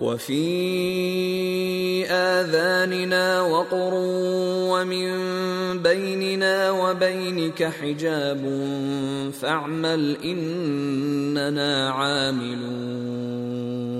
وفي آذاننا وقر ومن بيننا وبينك حجاب فاعمل إننا عاملون.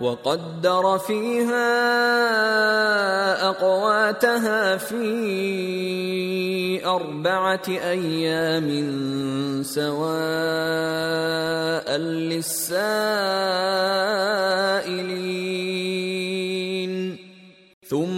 وقدر فيها أقواتها في أربعة أيام سواء للسائلين. ثم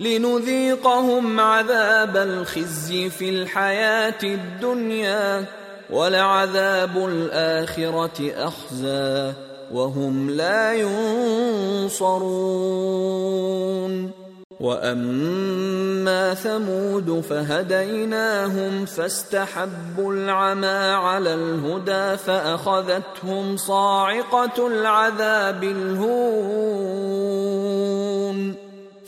لنذيقهم عذاب الخزي في الحياة الدنيا ولعذاب الآخرة أخزى وهم لا ينصرون. وأما ثمود فهديناهم فاستحبوا العمى على الهدى فأخذتهم صاعقة العذاب الهون.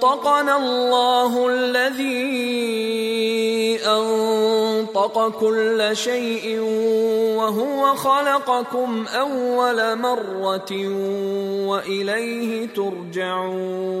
أنطقنا الله الذي أنطق كل شيء وهو خلقكم أول مرة وإليه ترجعون.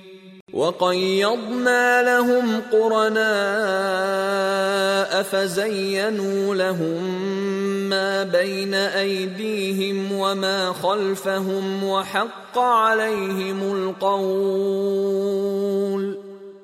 وقيضنا لهم قرناء فزينوا لهم ما بين أيديهم وما خلفهم وحق عليهم القول.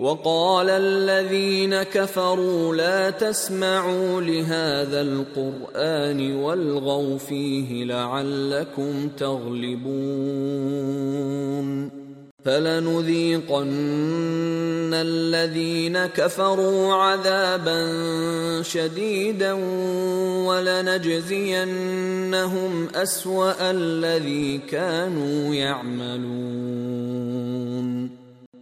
وقال الذين كفروا لا تسمعوا لهذا القرآن والغوا فيه لعلكم تغلبون فلنذيقن الذين كفروا عذابا شديدا ولنجزينهم أسوأ الذي كانوا يعملون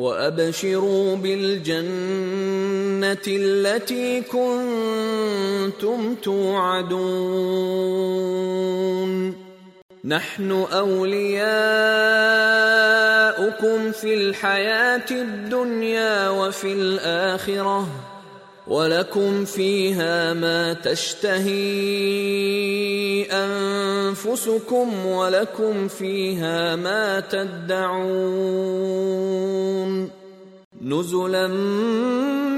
وأبشروا بالجنة التي كنتم توعدون. نحن أولياؤكم في الحياة الدنيا وفي الآخرة. ولكم فيها ما تشتهي أنفسكم ولكم فيها ما تدعون نزلا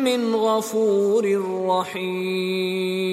من غفور رحيم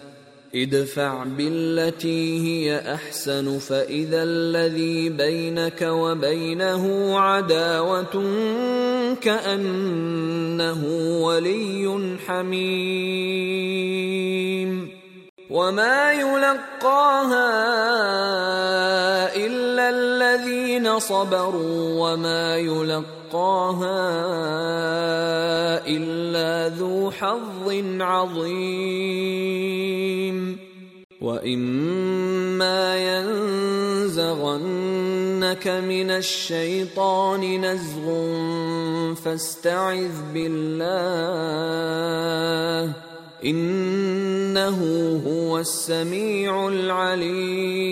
ادفع بالتي هي أحسن فإذا الذي بينك وبينه عداوة كأنه ولي حميم وما يلقاها الذين صبروا وما يلقاها إلا ذو حظ عظيم. واما ينزغنك من الشيطان نزغ فاستعذ بالله انه هو السميع العليم.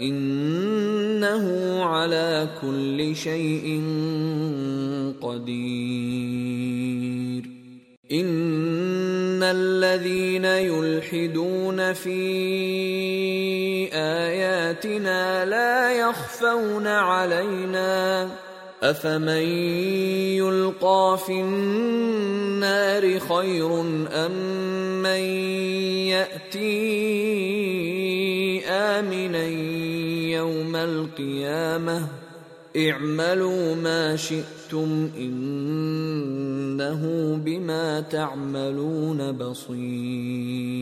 إنه على كل شيء قدير. إن الذين يلحدون في آياتنا لا يخفون علينا. أفمن يلقى في النار خير أم من يأتي امنا يوم القيامه اعملوا ما شئتم انه بما تعملون بصير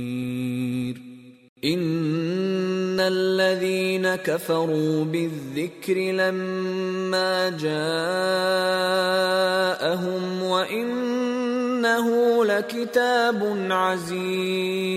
ان الذين كفروا بالذكر لما جاءهم وانه لكتاب عزيز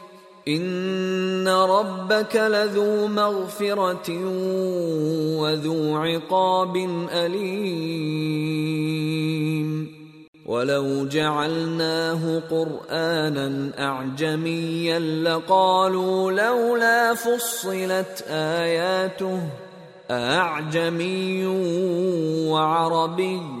ان ربك لذو مغفره وذو عقاب اليم ولو جعلناه قرانا اعجميا لقالوا لولا فصلت اياته اعجمي وعربي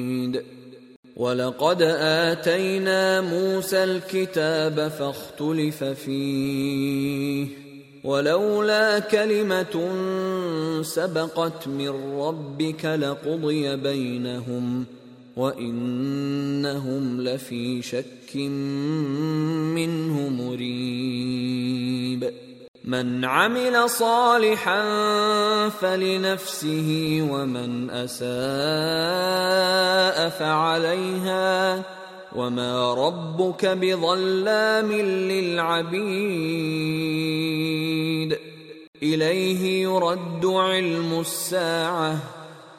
ولقد اتينا موسى الكتاب فاختلف فيه ولولا كلمه سبقت من ربك لقضي بينهم وانهم لفي شك منه مريب من عمل صالحا فلنفسه ومن أساء فعليها وما ربك بظلام للعبيد. إليه يرد علم الساعة.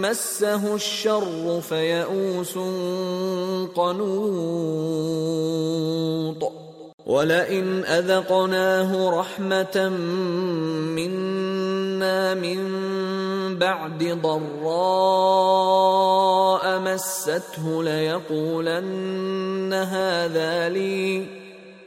مسه الشر فيئوس قنوط. ولئن أذقناه رحمة منا من بعد ضراء مسته ليقولن هذا لي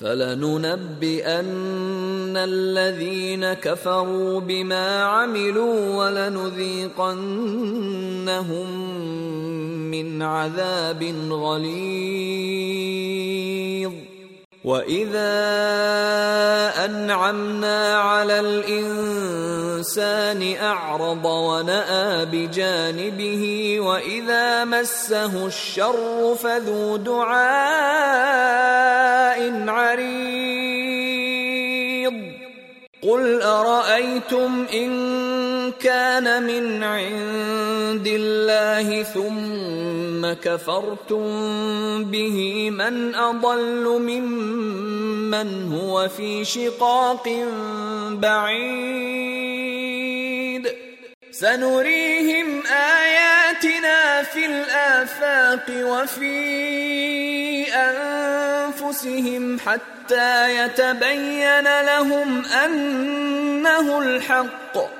فلننبئن الذين كفروا بما عملوا ولنذيقنهم من عذاب غليظ. واذا انعمنا على الانسان اعرض وناى بجانبه واذا مسه الشر فذو دعاء عريض قل ارايتم ان كان من عند الله ثم كفرتم به من أضل ممن هو في شقاق بعيد. سنريهم آياتنا في الآفاق وفي أنفسهم حتى يتبين لهم أنه الحق.